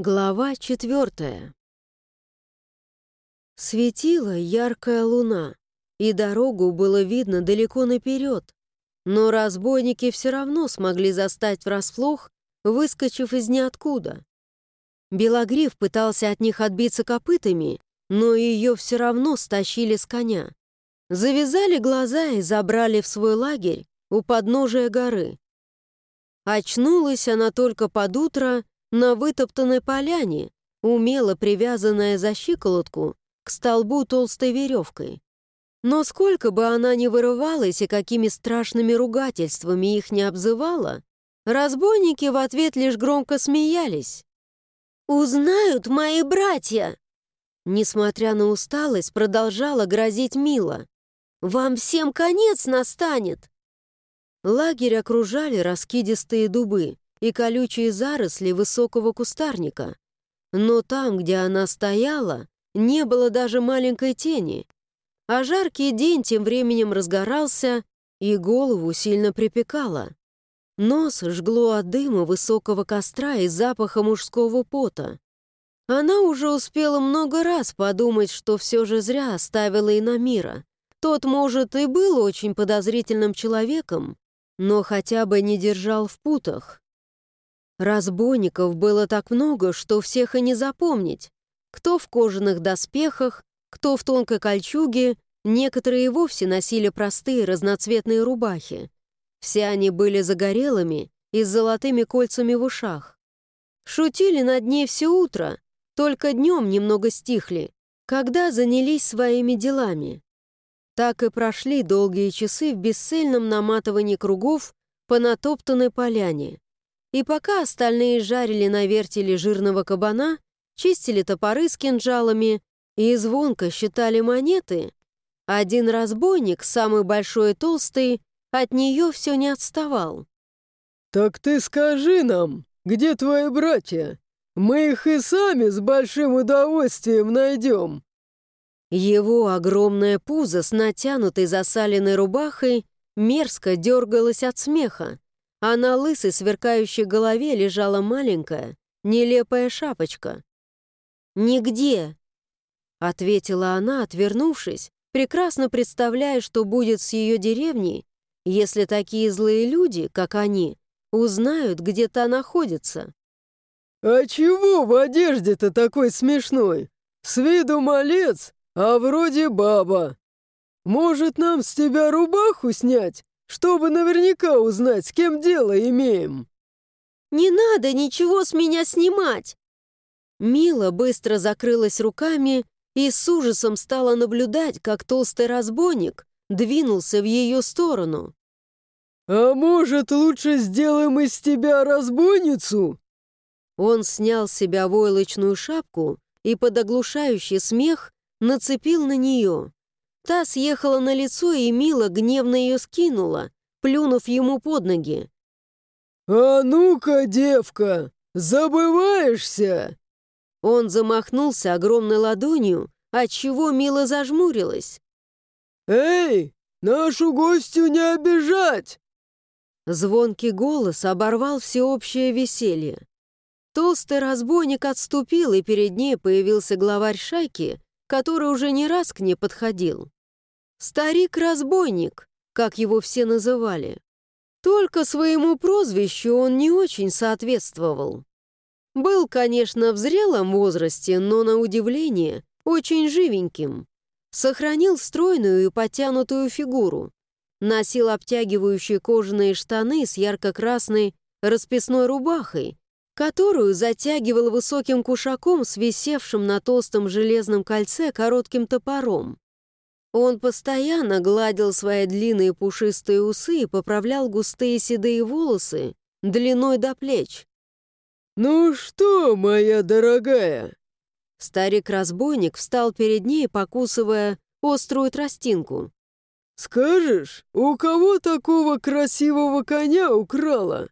Глава четвертая. Светила яркая луна, и дорогу было видно далеко наперед, но разбойники все равно смогли застать врасплох, выскочив из ниоткуда. Белогрив пытался от них отбиться копытами, но ее все равно стащили с коня. Завязали глаза и забрали в свой лагерь у подножия горы. Очнулась она только под утро, на вытоптанной поляне, умело привязанная за щиколотку к столбу толстой веревкой. Но сколько бы она ни вырывалась и какими страшными ругательствами их не обзывала, разбойники в ответ лишь громко смеялись. «Узнают мои братья!» Несмотря на усталость, продолжала грозить Мила. «Вам всем конец настанет!» Лагерь окружали раскидистые дубы, и колючие заросли высокого кустарника. Но там, где она стояла, не было даже маленькой тени. А жаркий день тем временем разгорался, и голову сильно припекало. Нос жгло от дыма высокого костра и запаха мужского пота. Она уже успела много раз подумать, что все же зря оставила Инамира. Тот, может, и был очень подозрительным человеком, но хотя бы не держал в путах. Разбойников было так много, что всех и не запомнить. Кто в кожаных доспехах, кто в тонкой кольчуге, некоторые и вовсе носили простые разноцветные рубахи. Все они были загорелыми и с золотыми кольцами в ушах. Шутили над ней все утро, только днем немного стихли, когда занялись своими делами. Так и прошли долгие часы в бесцельном наматывании кругов по натоптанной поляне. И пока остальные жарили на вертеле жирного кабана, чистили топоры с кинжалами и звонко считали монеты, один разбойник, самый большой и толстый, от нее все не отставал. «Так ты скажи нам, где твои братья? Мы их и сами с большим удовольствием найдем». Его огромное пузо с натянутой засаленной рубахой мерзко дергалось от смеха, а на лысой сверкающей голове лежала маленькая, нелепая шапочка. «Нигде!» — ответила она, отвернувшись, прекрасно представляя, что будет с ее деревней, если такие злые люди, как они, узнают, где та находится. «А чего в одежде-то такой смешной? С виду малец, а вроде баба. Может, нам с тебя рубаху снять, чтобы наверняка узнать, с кем дело имеем». «Не надо ничего с меня снимать!» Мила быстро закрылась руками и с ужасом стала наблюдать, как толстый разбойник двинулся в ее сторону. «А может, лучше сделаем из тебя разбойницу?» Он снял с себя войлочную шапку и под оглушающий смех нацепил на нее. Та съехала на лицо, и Мила гневно ее скинула, плюнув ему под ноги. «А ну-ка, девка, забываешься!» Он замахнулся огромной ладонью, отчего Мила зажмурилась. «Эй, нашу гостью не обижать!» Звонкий голос оборвал всеобщее веселье. Толстый разбойник отступил, и перед ней появился главарь шайки, который уже не раз к ней подходил. Старик-разбойник, как его все называли. Только своему прозвищу он не очень соответствовал. Был, конечно, в зрелом возрасте, но, на удивление, очень живеньким. Сохранил стройную и потянутую фигуру. Носил обтягивающие кожаные штаны с ярко-красной расписной рубахой, которую затягивал высоким кушаком с висевшим на толстом железном кольце коротким топором. Он постоянно гладил свои длинные пушистые усы и поправлял густые седые волосы длиной до плеч. «Ну что, моя дорогая?» Старик-разбойник встал перед ней, покусывая острую тростинку. «Скажешь, у кого такого красивого коня украла?»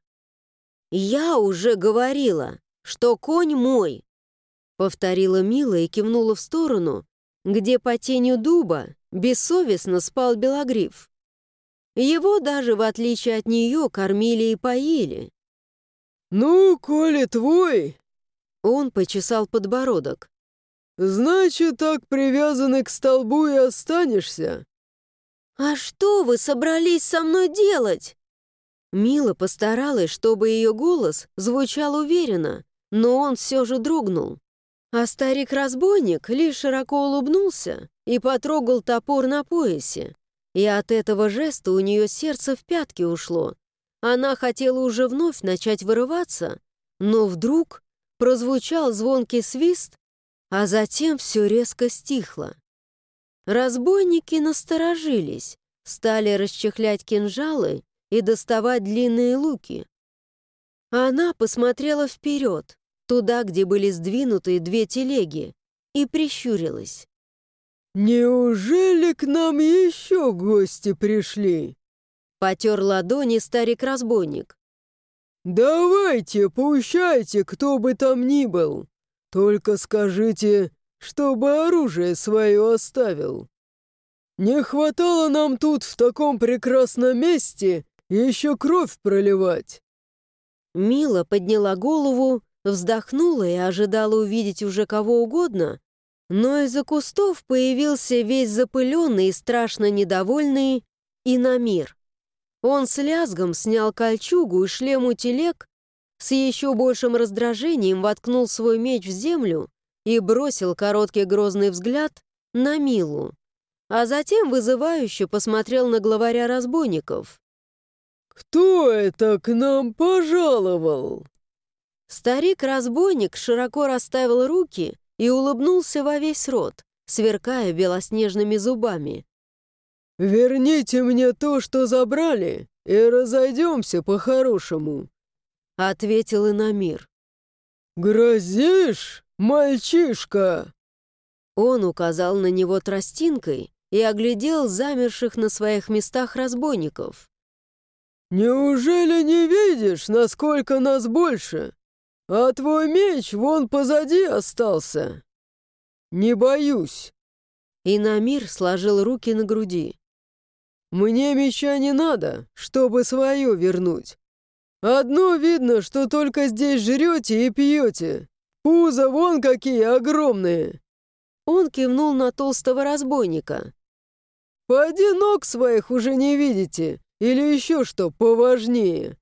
«Я уже говорила, что конь мой», — повторила Мила и кивнула в сторону, где по тенью дуба бессовестно спал Белогриф. Его даже, в отличие от нее, кормили и поили. «Ну, коли твой...» Он почесал подбородок. «Значит, так привязанный к столбу и останешься?» «А что вы собрались со мной делать?» Мила постаралась, чтобы ее голос звучал уверенно, но он все же дрогнул. А старик-разбойник лишь широко улыбнулся и потрогал топор на поясе. И от этого жеста у нее сердце в пятки ушло. Она хотела уже вновь начать вырываться, но вдруг прозвучал звонкий свист, а затем все резко стихло. Разбойники насторожились, стали расчехлять кинжалы и доставать длинные луки. Она посмотрела вперед, туда, где были сдвинуты две телеги, и прищурилась. «Неужели к нам еще гости пришли?» Потер ладони старик-разбойник. «Давайте, пущайте, кто бы там ни был. Только скажите, чтобы оружие свое оставил. Не хватало нам тут в таком прекрасном месте еще кровь проливать». Мила подняла голову, вздохнула и ожидала увидеть уже кого угодно, но из-за кустов появился весь запыленный и страшно недовольный Инамир. Он с лязгом снял кольчугу и шлем у телег, с еще большим раздражением воткнул свой меч в землю и бросил короткий грозный взгляд на Милу, а затем вызывающе посмотрел на главаря разбойников. «Кто это к нам пожаловал?» Старик-разбойник широко расставил руки и улыбнулся во весь рот, сверкая белоснежными зубами. «Верните мне то, что забрали, и разойдемся по-хорошему», — ответил Инамир. «Грозишь, мальчишка?» Он указал на него тростинкой и оглядел замерших на своих местах разбойников. «Неужели не видишь, насколько нас больше? А твой меч вон позади остался. Не боюсь». Инамир сложил руки на груди. «Мне меча не надо, чтобы свое вернуть. Одно видно, что только здесь жрете и пьете. Пузо вон какие огромные!» Он кивнул на толстого разбойника. «Поди ног своих уже не видите, или еще что поважнее?»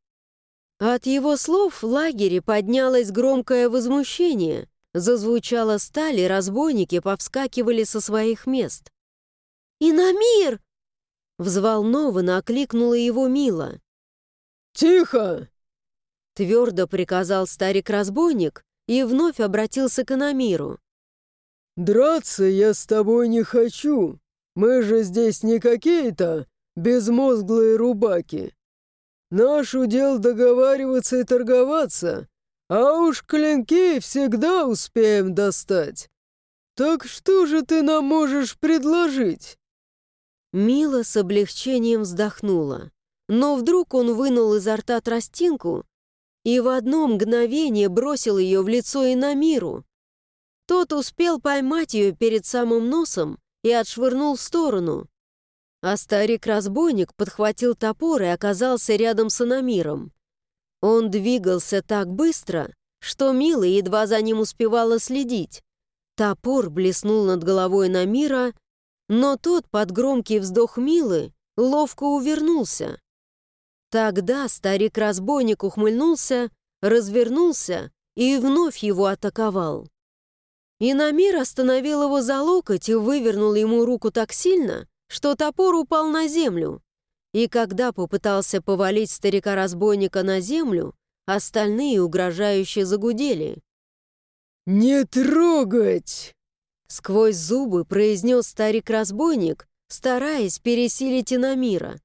От его слов в лагере поднялось громкое возмущение. Зазвучала сталь, и разбойники повскакивали со своих мест. «Инамир!» Взволнованно окликнула его Мила. «Тихо!» Твердо приказал старик-разбойник и вновь обратился к Инамиру. «Драться я с тобой не хочу. Мы же здесь не какие-то безмозглые рубаки. Наш удел договариваться и торговаться, а уж клинки всегда успеем достать. Так что же ты нам можешь предложить?» Мила с облегчением вздохнула. Но вдруг он вынул изо рта тростинку и в одно мгновение бросил ее в лицо Инамиру. Тот успел поймать ее перед самым носом и отшвырнул в сторону. А старик-разбойник подхватил топор и оказался рядом с Инамиром. Он двигался так быстро, что Мила едва за ним успевала следить. Топор блеснул над головой Намира но тот под громкий вздох Милы ловко увернулся. Тогда старик-разбойник ухмыльнулся, развернулся и вновь его атаковал. Иномир остановил его за локоть и вывернул ему руку так сильно, что топор упал на землю. И когда попытался повалить старика-разбойника на землю, остальные угрожающе загудели. «Не трогать!» Сквозь зубы произнес старик-разбойник, стараясь пересилить Инамира.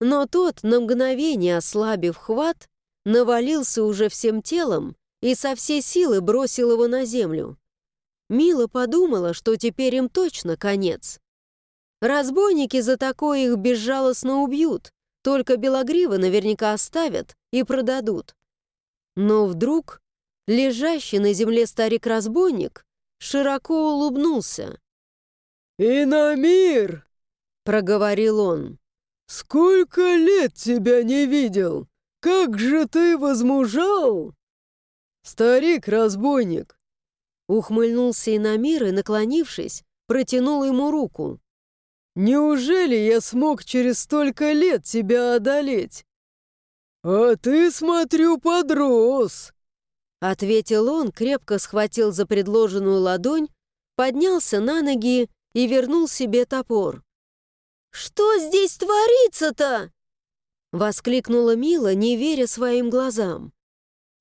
Но тот, на мгновение ослабив хват, навалился уже всем телом и со всей силы бросил его на землю. Мила подумала, что теперь им точно конец. Разбойники за такое их безжалостно убьют, только Белогрива наверняка оставят и продадут. Но вдруг лежащий на земле старик-разбойник широко улыбнулся. «Инамир!» — проговорил он. «Сколько лет тебя не видел! Как же ты возмужал!» старик-разбойник!» Ухмыльнулся Инамир и, наклонившись, протянул ему руку. «Неужели я смог через столько лет тебя одолеть?» «А ты, смотрю, подрос!» Ответил он, крепко схватил за предложенную ладонь, поднялся на ноги и вернул себе топор. «Что здесь творится-то?» Воскликнула Мила, не веря своим глазам.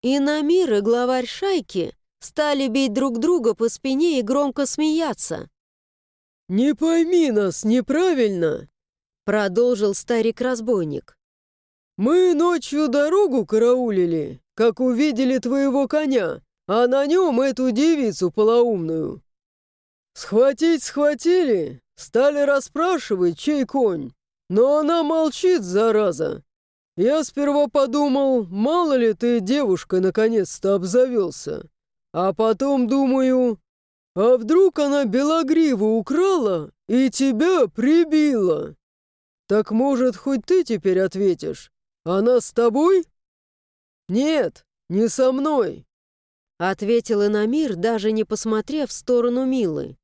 И Намир и главарь шайки стали бить друг друга по спине и громко смеяться. «Не пойми нас неправильно», — продолжил старик-разбойник. «Мы ночью дорогу караулили, как увидели твоего коня, а на нем эту девицу полоумную. Схватить схватили, стали расспрашивать, чей конь, но она молчит, зараза. Я сперва подумал, мало ли ты девушкой наконец-то обзавелся, а потом думаю, а вдруг она белогриву украла и тебя прибила? Так может, хоть ты теперь ответишь? Она с тобой? Нет, не со мной. Ответил Инамир, даже не посмотрев в сторону Милы.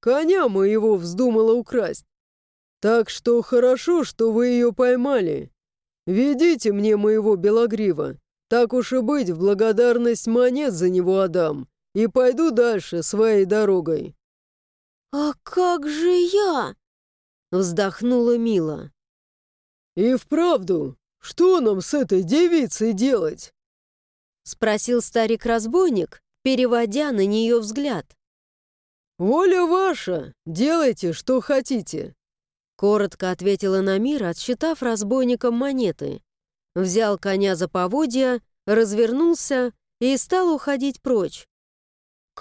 Коня моего вздумала украсть. Так что хорошо, что вы ее поймали. Ведите мне моего белогрива. Так уж и быть, в благодарность монет за него отдам и пойду дальше своей дорогой». «А как же я?» — вздохнула Мила. «И вправду, что нам с этой девицей делать?» — спросил старик-разбойник, переводя на нее взгляд. «Воля ваша, делайте, что хотите», — коротко ответила Намир, отсчитав разбойникам монеты. Взял коня за поводья, развернулся и стал уходить прочь.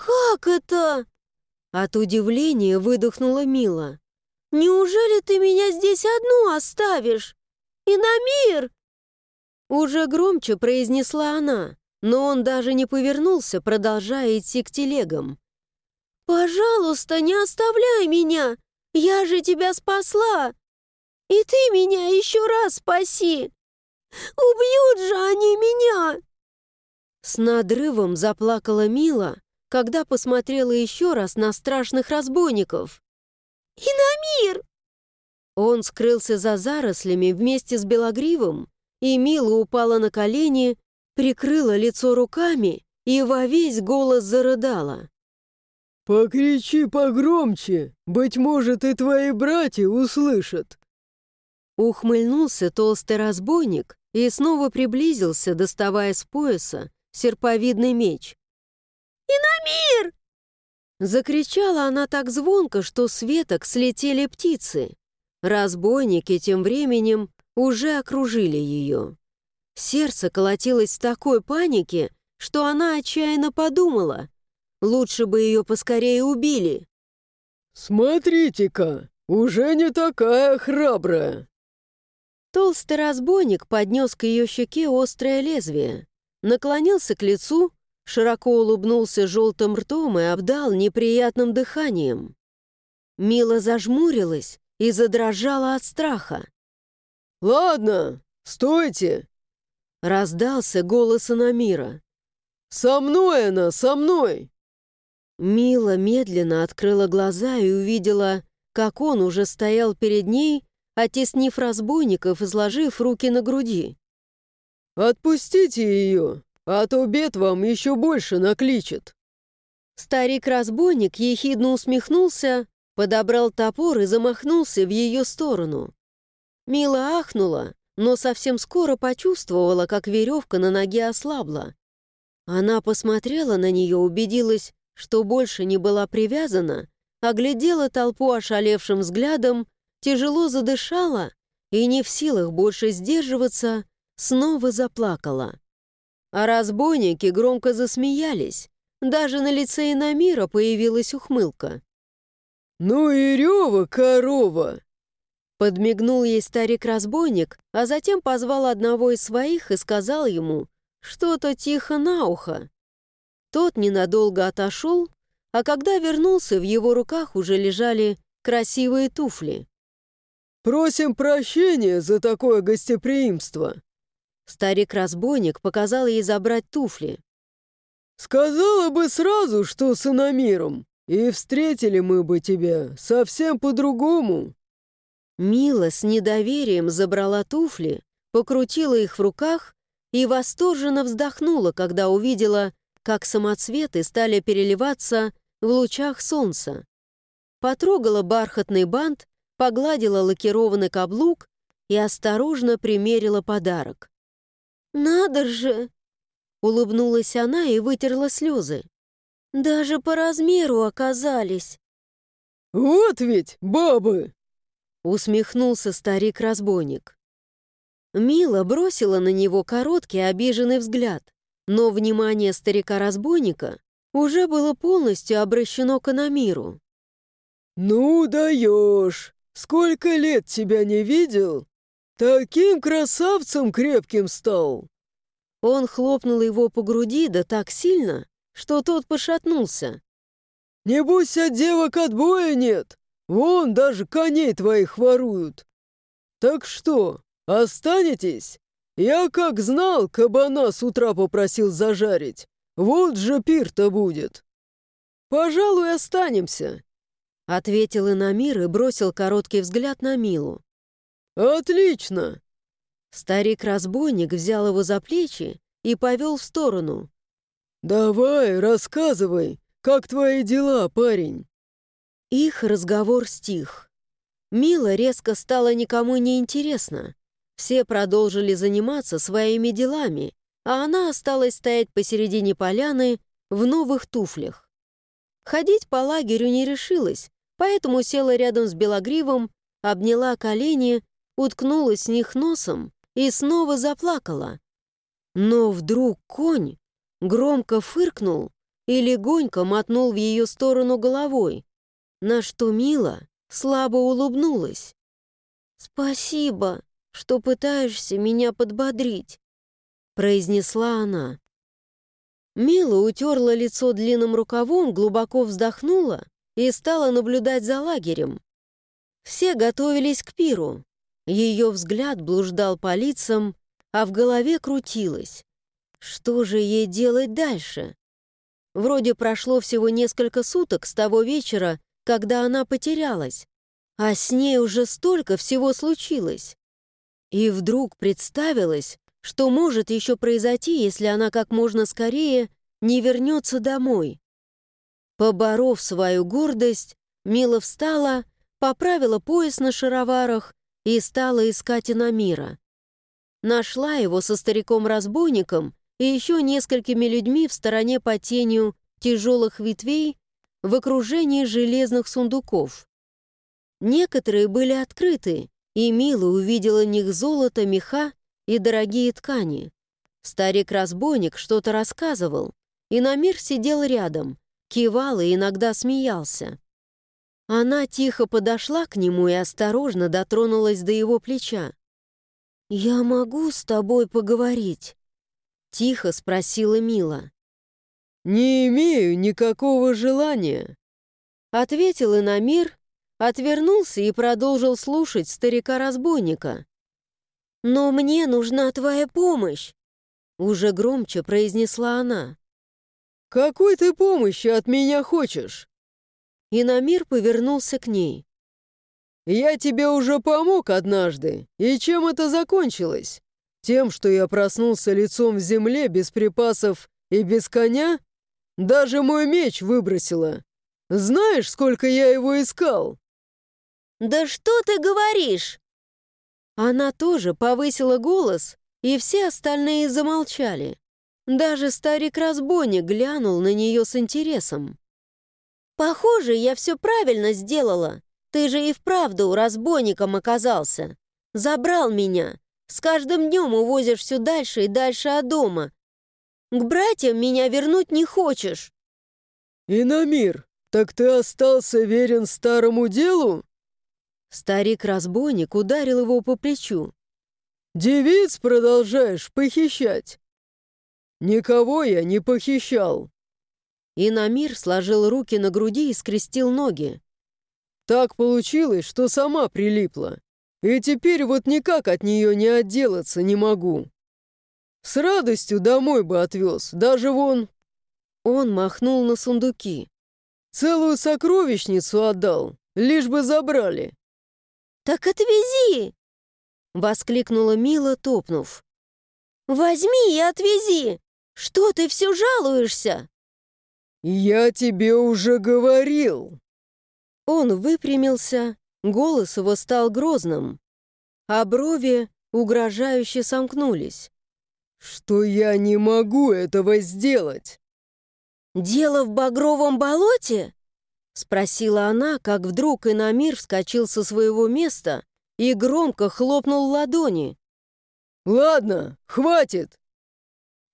«Как это?» От удивления выдохнула Мила. «Неужели ты меня здесь одну оставишь? И на мир?» Уже громче произнесла она, но он даже не повернулся, продолжая идти к телегам. «Пожалуйста, не оставляй меня! Я же тебя спасла! И ты меня еще раз спаси! Убьют же они меня!» С надрывом заплакала Мила, когда посмотрела еще раз на страшных разбойников. «Инамир!» Он скрылся за зарослями вместе с Белогривом, и Мила упала на колени, прикрыла лицо руками и во весь голос зарыдала. «Покричи погромче, быть может, и твои братья услышат!» Ухмыльнулся толстый разбойник и снова приблизился, доставая с пояса серповидный меч. «Иномир!» Закричала она так звонко, что с веток слетели птицы. Разбойники тем временем уже окружили ее. Сердце колотилось в такой панике, что она отчаянно подумала. Лучше бы ее поскорее убили. «Смотрите-ка, уже не такая храбрая!» Толстый разбойник поднес к ее щеке острое лезвие, наклонился к лицу широко улыбнулся желтым ртом и обдал неприятным дыханием. Мила зажмурилась и задрожала от страха. «Ладно, стойте!» Раздался голос Анамира. «Со мной она, со мной!» Мила медленно открыла глаза и увидела, как он уже стоял перед ней, оттеснив разбойников и сложив руки на груди. «Отпустите ее!» А то бед вам еще больше накличет». Старик-разбойник ехидно усмехнулся, подобрал топор и замахнулся в ее сторону. Мила ахнула, но совсем скоро почувствовала, как веревка на ноге ослабла. Она посмотрела на нее, убедилась, что больше не была привязана, оглядела толпу ошалевшим взглядом, тяжело задышала и, не в силах больше сдерживаться, снова заплакала. А разбойники громко засмеялись. Даже на лице Инамира появилась ухмылка. «Ну и рева, корова!» Подмигнул ей старик-разбойник, а затем позвал одного из своих и сказал ему что-то тихо на ухо. Тот ненадолго отошел, а когда вернулся, в его руках уже лежали красивые туфли. «Просим прощения за такое гостеприимство», Старик-разбойник показал ей забрать туфли. Сказала бы сразу, что с иномиром, и встретили мы бы тебя совсем по-другому». Мила с недоверием забрала туфли, покрутила их в руках и восторженно вздохнула, когда увидела, как самоцветы стали переливаться в лучах солнца. Потрогала бархатный бант, погладила лакированный каблук и осторожно примерила подарок. «Надо же!» — улыбнулась она и вытерла слезы. «Даже по размеру оказались!» «Вот ведь бабы!» — усмехнулся старик-разбойник. Мила бросила на него короткий обиженный взгляд, но внимание старика-разбойника уже было полностью обращено к Анамиру. «Ну даешь! Сколько лет тебя не видел? Таким красавцем крепким стал!» Он хлопнул его по груди да так сильно, что тот пошатнулся. «Небось, от девок отбоя нет! Вон даже коней твоих воруют! Так что, останетесь? Я как знал, кабана с утра попросил зажарить. Вот же пир-то будет!» «Пожалуй, останемся», — ответил Инамир и бросил короткий взгляд на Милу. «Отлично!» Старик-разбойник взял его за плечи и повел в сторону. «Давай, рассказывай, как твои дела, парень?» Их разговор стих. Мила резко стало никому не интересно. Все продолжили заниматься своими делами, а она осталась стоять посередине поляны в новых туфлях. Ходить по лагерю не решилась, поэтому села рядом с Белогривом, обняла колени, уткнулась с них носом и снова заплакала. Но вдруг конь громко фыркнул и легонько мотнул в ее сторону головой, на что Мила слабо улыбнулась. «Спасибо, что пытаешься меня подбодрить», произнесла она. Мила утерла лицо длинным рукавом, глубоко вздохнула и стала наблюдать за лагерем. Все готовились к пиру, ее взгляд блуждал по лицам, а в голове крутилось. Что же ей делать дальше? Вроде прошло всего несколько суток с того вечера, когда она потерялась, а с ней уже столько всего случилось. И вдруг представилось, что может еще произойти, если она как можно скорее не вернется домой. Поборов свою гордость, Мила встала, поправила пояс на шароварах и стала искать Инамира. Нашла его со стариком-разбойником и еще несколькими людьми в стороне по тенью тяжелых ветвей в окружении железных сундуков. Некоторые были открыты, и Мила увидела в них золото, меха и дорогие ткани. Старик-разбойник что-то рассказывал, и Намир сидел рядом, кивал и иногда смеялся. Она тихо подошла к нему и осторожно дотронулась до его плеча. «Я могу с тобой поговорить?» Тихо спросила Мила. «Не имею никакого желания», — ответил Инамир, отвернулся и продолжил слушать старика-разбойника. «Но мне нужна твоя помощь», — уже громче произнесла она. «Какой ты помощи от меня хочешь?» И Намир повернулся к ней. «Я тебе уже помог однажды, и чем это закончилось? Тем, что я проснулся лицом в земле без припасов и без коня? Даже мой меч выбросила. Знаешь, сколько я его искал?» «Да что ты говоришь?» Она тоже повысила голос, и все остальные замолчали. Даже старик-разбойник глянул на нее с интересом. «Похоже, я все правильно сделала. Ты же и вправду разбойником оказался. Забрал меня. С каждым днем увозишь все дальше и дальше от дома. К братьям меня вернуть не хочешь». «Инамир, так ты остался верен старому делу?» Старик-разбойник ударил его по плечу. «Девиц продолжаешь похищать?» «Никого я не похищал. И Намир сложил руки на груди и скрестил ноги. «Так получилось, что сама прилипла. И теперь вот никак от нее не отделаться не могу. С радостью домой бы отвез, даже вон...» Он махнул на сундуки. «Целую сокровищницу отдал, лишь бы забрали». «Так отвези!» — воскликнула Мила, топнув. «Возьми и отвези! Что ты все жалуешься?» «Я тебе уже говорил!» Он выпрямился, голос его стал грозным, а брови угрожающе сомкнулись. «Что я не могу этого сделать!» «Дело в багровом болоте?» — спросила она, как вдруг Инамир вскочил со своего места и громко хлопнул ладони. «Ладно, хватит!»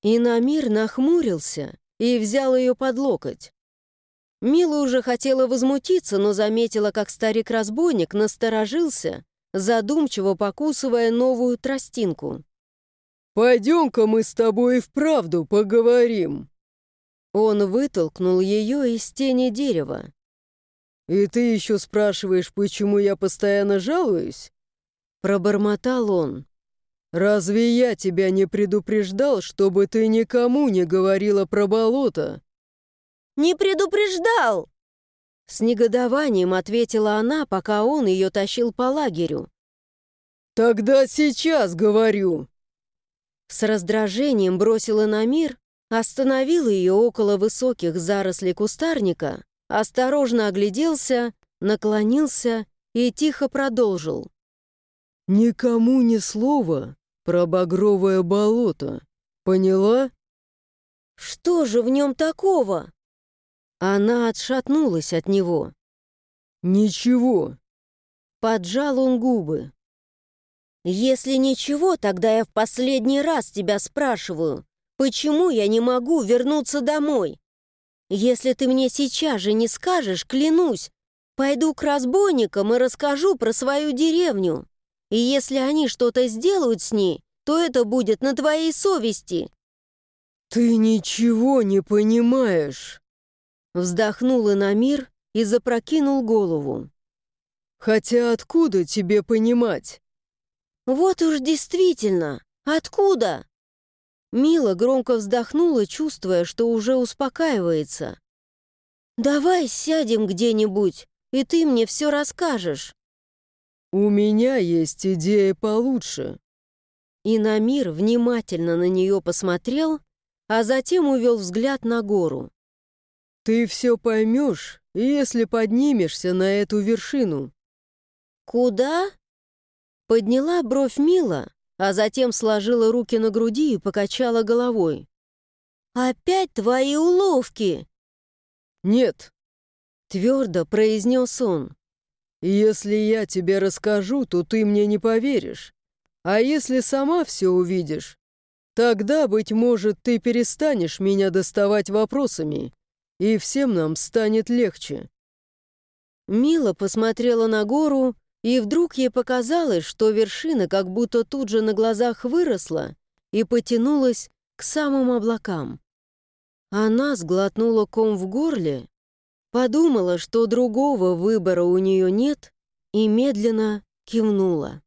Инамир нахмурился и взял ее под локоть. Мила уже хотела возмутиться, но заметила, как старик-разбойник насторожился, задумчиво покусывая новую тростинку. «Пойдем-ка мы с тобой и вправду поговорим». Он вытолкнул ее из тени дерева. «И ты еще спрашиваешь, почему я постоянно жалуюсь?» Пробормотал он. «Разве я тебя не предупреждал, чтобы ты никому не говорила про болото?» «Не предупреждал!» С негодованием ответила она, пока он ее тащил по лагерю. «Тогда сейчас говорю!» С раздражением бросила на мир, остановила ее около высоких зарослей кустарника, осторожно огляделся, наклонился и тихо продолжил. «Никому ни слова про багровое болото. Поняла?» «Что же в нем такого?» Она отшатнулась от него. «Ничего». Поджал он губы. «Если ничего, тогда я в последний раз тебя спрашиваю, почему я не могу вернуться домой? Если ты мне сейчас же не скажешь, клянусь, пойду к разбойникам и расскажу про свою деревню. И если они что-то сделают с ней, то это будет на твоей совести». «Ты ничего не понимаешь!» Вздохнул Инамир и запрокинул голову. «Хотя откуда тебе понимать?» «Вот уж действительно! Откуда?» Мила громко вздохнула, чувствуя, что уже успокаивается. «Давай сядем где-нибудь, и ты мне все расскажешь». «У меня есть идея получше». И Намир внимательно на нее посмотрел, а затем увел взгляд на гору. «Ты все поймешь, если поднимешься на эту вершину». «Куда?» Подняла бровь Мила, а затем сложила руки на груди и покачала головой. «Опять твои уловки!» «Нет», — твердо произнес он. «Если я тебе расскажу, то ты мне не поверишь. А если сама все увидишь, тогда, быть может, ты перестанешь меня доставать вопросами, и всем нам станет легче». Мила посмотрела на гору, и вдруг ей показалось, что вершина как будто тут же на глазах выросла и потянулась к самым облакам. Она сглотнула ком в горле, подумала, что другого выбора у нее нет, и медленно кивнула.